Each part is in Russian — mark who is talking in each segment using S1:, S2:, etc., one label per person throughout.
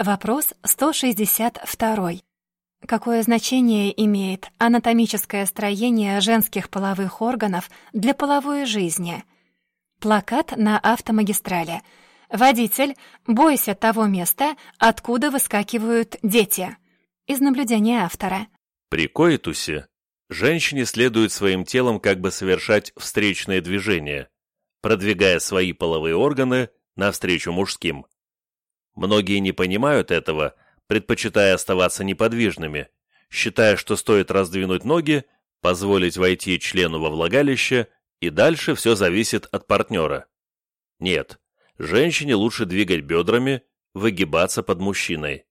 S1: Вопрос 162. Какое значение имеет анатомическое строение женских половых органов для половой жизни? Плакат на автомагистрали. Водитель, бойся того места, откуда выскакивают дети. Из наблюдения автора.
S2: При коитусе женщине следует своим телом как бы совершать встречные движения, продвигая свои половые органы навстречу мужским. Многие не понимают этого, предпочитая оставаться неподвижными, считая, что стоит раздвинуть ноги, позволить войти члену во влагалище, и дальше все зависит от партнера. Нет, женщине лучше двигать бедрами, выгибаться под мужчиной.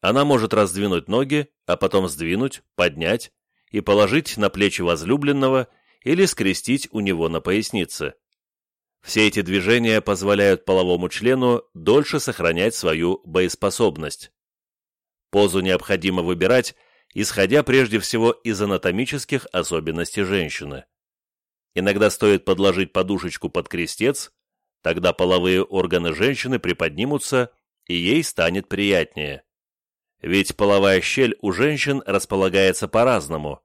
S2: Она может раздвинуть ноги, а потом сдвинуть, поднять и положить на плечи возлюбленного или скрестить у него на пояснице. Все эти движения позволяют половому члену дольше сохранять свою боеспособность. Позу необходимо выбирать, исходя прежде всего из анатомических особенностей женщины. Иногда стоит подложить подушечку под крестец, тогда половые органы женщины приподнимутся, и ей станет приятнее. Ведь половая щель у женщин располагается по-разному.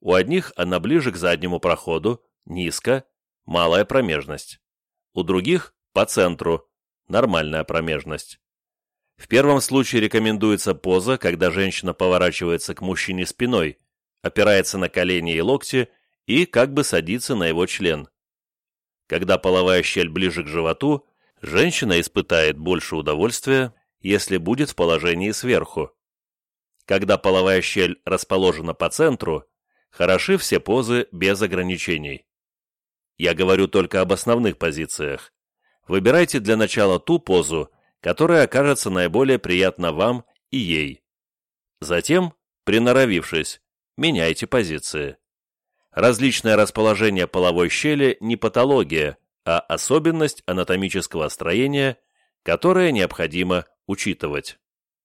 S2: У одних она ближе к заднему проходу, низко, малая промежность у других – по центру, нормальная промежность. В первом случае рекомендуется поза, когда женщина поворачивается к мужчине спиной, опирается на колени и локти и как бы садится на его член. Когда половая щель ближе к животу, женщина испытает больше удовольствия, если будет в положении сверху. Когда половая щель расположена по центру, хороши все позы без ограничений. Я говорю только об основных позициях. Выбирайте для начала ту позу, которая окажется наиболее приятна вам и ей. Затем, приноровившись, меняйте позиции. Различное расположение половой щели не патология, а особенность анатомического строения, которое необходимо учитывать.